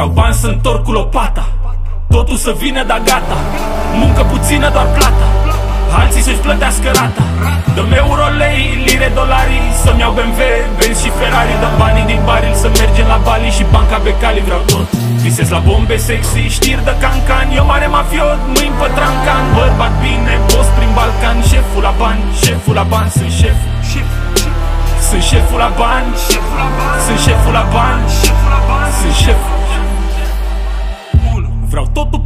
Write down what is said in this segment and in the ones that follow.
Vreau bani să întorc cu lopata. Totul să vină, da gata. Muncă puțină, doar plata. Alții să-și plătească rata. Dăm euro, lei, lire, dolari Să-mi iau BMW, Benz și Ferrari. Dăm banii din baril să mergem la Bali Și banca Becali. Vreau tot. Visez la bombe sexy, știri de cancan. Eu mare mafiot, mâini pe trancan. Bărbat bine, boss prin Balcan. Șeful la bani, șeful la bani Sunt șef, șef, sunt șeful la bani Sunt șeful la bani Sunt șef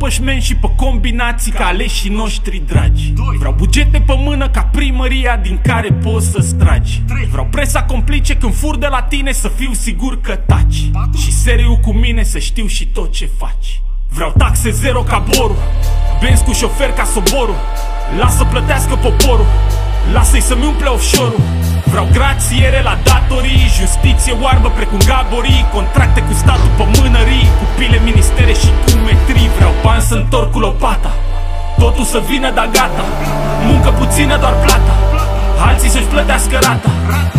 Vreau totul pe șmen și pe combinații Ca aleșii noștri dragi. Vreau bugete pe mână ca primăria Din care poți să-ți tragi Vreau presa complice când fur de la tine Să fiu sigur că taci. Și seriu cu mine să știu și tot ce faci. Vreau taxe zero ca borul Benz cu șofer ca soborul. Lasă plătească poporul Lasă-i să-mi umple offshore-ul. Vreau grațiere la datorii Justiție oarbă precum gaborii lopata. Totul să vină, da gata. Muncă puțină, doar plata. Alții să-și plătească rata.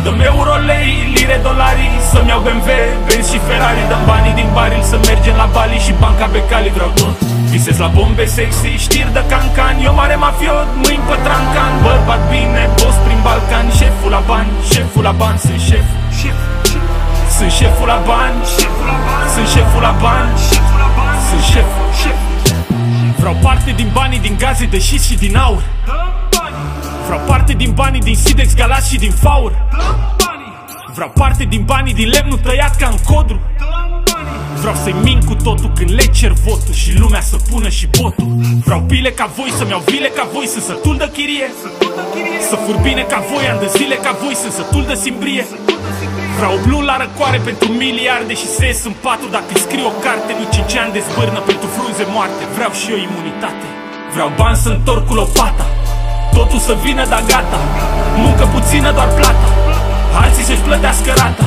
Dăm euro, lei, lire, dolari Să-mi iau BMW, Benz și Ferrari. Dăm banii din baril să mergem la Bali Și banca Becali vreau tot. Visez la bombe sexy, știri de cancan. Eu mare mafiot, mâini pe trancan. Bărbat bine, boss prin Balcan. Șeful la bani, șeful la bani Sunt șef, șef, sunt șeful la bani Sunt șeful la bani Sunt șef, șef Vreau parte din banii din gaze de șist și din aur. Vreau parte din banii din Sidex, Galați și din Faur. Vreau parte din banii din lemnul tăiat ca în codru Vreau să-i min cu totul când le cer votul Și lumea să pună și botul Vreau pile ca voi, să-mi iau vile ca voi Sunt sătul de chirie. Să fur bine ca voi, am de zile ca voi Sunt sătul de simbrie. Vreau blun la răcoare pentru miliarde Și să ies în patru dacă scriu o carte Nu cinci ani de zbârnă pentru frunze moarte. Vreau și eu imunitate. Vreau bani să întorc cu lopata. Totul să vină, da gata. Muncă puțină, doar plata. Alții să-și plătească rata.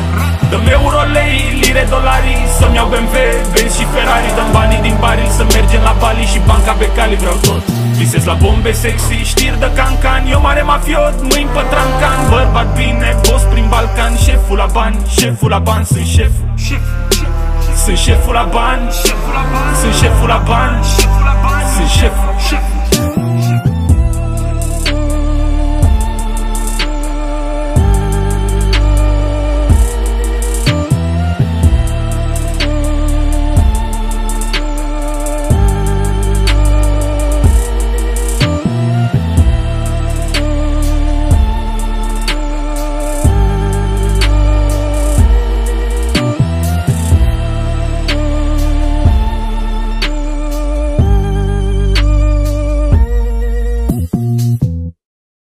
Dăm euro, lei, lire, dolari Să-mi iau BMW, Benz și Ferrari Dăm banii din baril să mergem la Bali Și banca Becali vreau tot. Visez la bombe sexy, știri de cancan Eu mare mafiot, mâini pe trancan Bărbat bine, boss prin Balcan Șeful la bani, șeful la bani Sunt șef, șef, sunt șeful la bani Sunt șeful la bani Sunt șef, șef